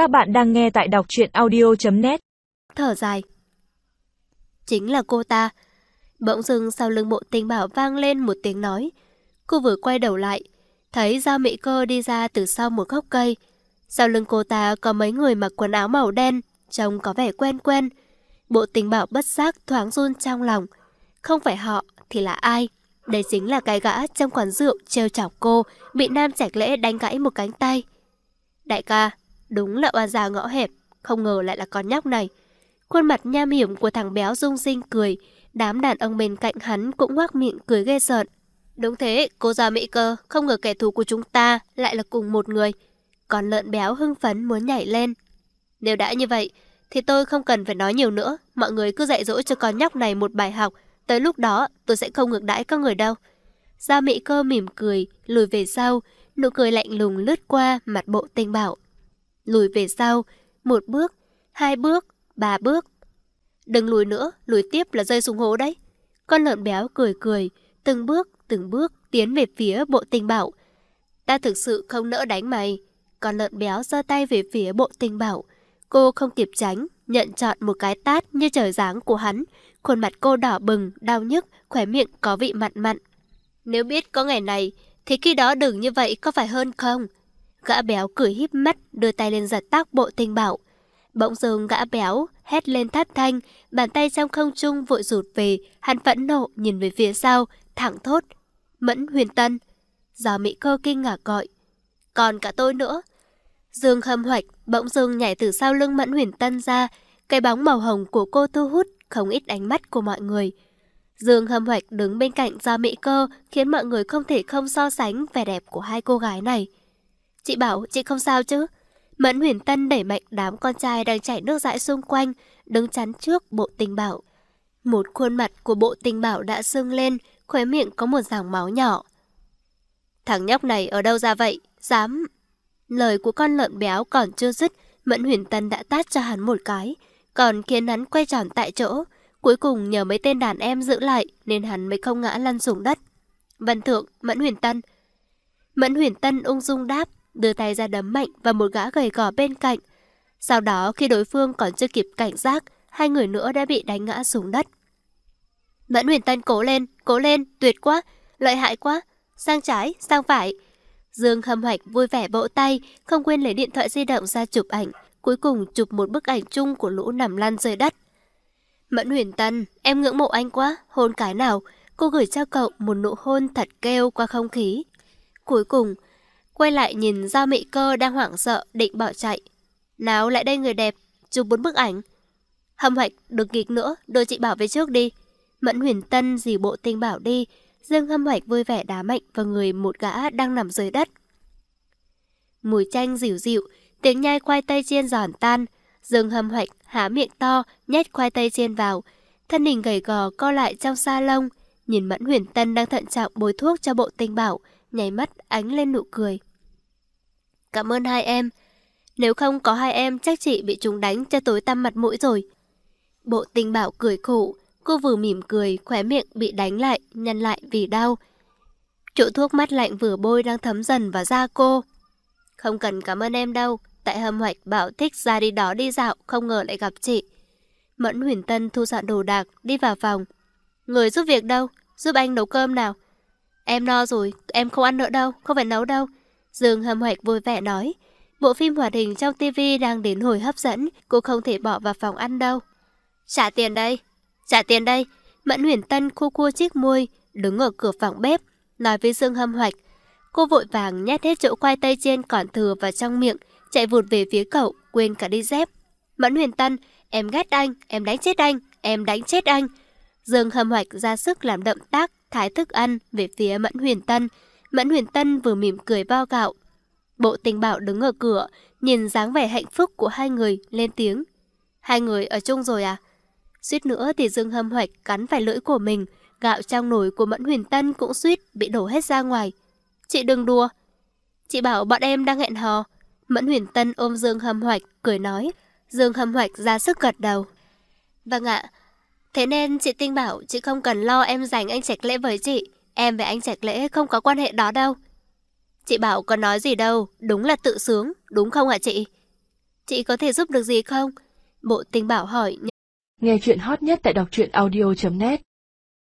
Các bạn đang nghe tại đọc chuyện audio.net Thở dài. Chính là cô ta. Bỗng dưng sau lưng bộ tình bảo vang lên một tiếng nói. Cô vừa quay đầu lại, thấy Giao Mỹ Cơ đi ra từ sau một gốc cây. Sau lưng cô ta có mấy người mặc quần áo màu đen, trông có vẻ quen quen. Bộ tình bảo bất giác thoáng run trong lòng. Không phải họ thì là ai? Đây chính là cái gã trong quán rượu trêu chọc cô, bị nam chạch lễ đánh gãy một cánh tay. Đại ca, đúng là oan già ngõ hẹp, không ngờ lại là con nhóc này. Khuôn mặt nham hiểm của thằng béo rung rinh cười, đám đàn ông bên cạnh hắn cũng ngoác miệng cười ghê sợ. Đúng thế, cô già mỹ cơ, không ngờ kẻ thù của chúng ta lại là cùng một người. Còn lợn béo hưng phấn muốn nhảy lên. Nếu đã như vậy, thì tôi không cần phải nói nhiều nữa. Mọi người cứ dạy dỗ cho con nhóc này một bài học. Tới lúc đó, tôi sẽ không ngược đãi các người đâu. Gia Mỹ cơ mỉm cười, lùi về sau, nụ cười lạnh lùng lướt qua mặt bộ tinh bảo. Lùi về sau, một bước, hai bước, ba bước. Đừng lùi nữa, lùi tiếp là rơi xuống hố đấy. Con lợn béo cười cười, từng bước, từng bước tiến về phía bộ tình bảo. Ta thực sự không nỡ đánh mày. Con lợn béo giơ tay về phía bộ tình bảo. Cô không kịp tránh, nhận chọn một cái tát như trời giáng của hắn. Khuôn mặt cô đỏ bừng, đau nhức, khỏe miệng có vị mặn mặn. Nếu biết có ngày này, thì khi đó đừng như vậy có phải hơn không? Gã béo cười híp mắt, đưa tay lên giật tóc bộ tinh bảo. Bỗng dưng gã béo, hét lên thất thanh, bàn tay trong không trung vội rụt về, hắn phẫn nộ nhìn về phía sau, thẳng thốt. Mẫn huyền tân. Gió Mỹ cơ kinh ngạc gọi. Còn cả tôi nữa. Dương hâm hoạch, bỗng dưng nhảy từ sau lưng Mẫn huyền tân ra, cái bóng màu hồng của cô thu hút không ít ánh mắt của mọi người. Dương hâm hoạch đứng bên cạnh Gia Mỹ Cơ khiến mọi người không thể không so sánh vẻ đẹp của hai cô gái này. Chị bảo chị không sao chứ? Mẫn huyền tân đẩy mạnh đám con trai đang chảy nước dãi xung quanh, đứng chắn trước bộ tình bảo. Một khuôn mặt của bộ tình bảo đã sưng lên, khóe miệng có một dòng máu nhỏ. Thằng nhóc này ở đâu ra vậy? Dám... Lời của con lợn béo còn chưa dứt, Mẫn huyền tân đã tát cho hắn một cái, còn khiến hắn quay tròn tại chỗ. Cuối cùng nhờ mấy tên đàn em giữ lại nên hắn mới không ngã lăn xuống đất. Văn thượng, Mẫn huyền tân. Mẫn huyền tân ung dung đáp, đưa tay ra đấm mạnh vào một gã gầy gò bên cạnh. Sau đó khi đối phương còn chưa kịp cảnh giác, hai người nữa đã bị đánh ngã xuống đất. Mẫn huyền tân cố lên, cố lên, tuyệt quá, lợi hại quá, sang trái, sang phải. Dương hâm hoạch vui vẻ vỗ tay, không quên lấy điện thoại di động ra chụp ảnh, cuối cùng chụp một bức ảnh chung của lũ nằm lăn rơi đất. Mẫn huyền tân, em ngưỡng mộ anh quá, hôn cái nào, cô gửi cho cậu một nụ hôn thật kêu qua không khí. Cuối cùng, quay lại nhìn Giao Mị Cơ đang hoảng sợ định bỏ chạy. Nào lại đây người đẹp, chụp bốn bức ảnh. Hâm hoạch, đừng nghịch nữa, đưa chị Bảo về trước đi. Mẫn huyền tân dì bộ tinh bảo đi, Dương hâm hoạch vui vẻ đá mạnh vào người một gã đang nằm dưới đất. Mùi chanh dịu dịu, tiếng nhai khoai tây chiên giòn tan. Dương hâm hoạch há miệng to, nhét khoai tây chiên vào. Thân hình gầy gò co lại trong sa lông. Nhìn Mẫn huyền tân đang thận trọng bôi thuốc cho bộ tinh bảo, nháy mắt ánh lên nụ cười. Cảm ơn hai em. Nếu không có hai em chắc chị bị chúng đánh cho tối tăm mặt mũi rồi. Bộ tình bảo cười khổ, cô vừa mỉm cười, khóe miệng bị đánh lại, nhăn lại vì đau. Chỗ thuốc mắt lạnh vừa bôi đang thấm dần vào da cô. Không cần cảm ơn em đâu, tại hâm hoạch bảo thích ra đi đó đi dạo, không ngờ lại gặp chị. Mẫn huyền tân thu dọn đồ đạc, đi vào phòng. Người giúp việc đâu? Giúp anh nấu cơm nào? Em no rồi, em không ăn nữa đâu, không phải nấu đâu. Dương hâm hoạch vui vẻ nói. Bộ phim hoạt hình trong TV đang đến hồi hấp dẫn, cô không thể bỏ vào phòng ăn đâu. Trả tiền đây, trả tiền đây. Mẫn huyền tân khu cua chiếc môi, đứng ở cửa phòng bếp, nói với Dương hâm hoạch. Cô vội vàng nhét hết chỗ khoai tây trên còn thừa vào trong miệng, chạy vụt về phía cậu, quên cả đi dép. Mẫn huyền tân, em ghét anh, em đánh chết anh, em đánh chết anh. Dương hâm hoạch ra sức làm động tác, thái thức ăn về phía Mẫn huyền tân. Mẫn huyền tân vừa mỉm cười bao gạo. Bộ tình bảo đứng ở cửa, nhìn dáng vẻ hạnh phúc của hai người, lên tiếng. Hai người ở chung rồi à? Suýt nữa thì Dương hâm hoạch cắn phải lưỡi của mình, gạo trong nồi của Mẫn huyền tân cũng suýt bị đổ hết ra ngoài. Chị đừng đùa. Chị bảo bọn em đang hẹn hò. Mẫn huyền tân ôm Dương hâm hoạch, cười nói. Dương hâm hoạch ra sức gật đầu. Vâng ạ. Thế nên chị Tinh bảo chị không cần lo em dành anh Trạch Lễ với chị. Em và anh Trạch Lễ không có quan hệ đó đâu. Chị bảo có nói gì đâu, đúng là tự sướng, đúng không ạ chị? Chị có thể giúp được gì không? bộ tình bảo hỏi. Nghe chuyện hot nhất tại đọc truyện audio.net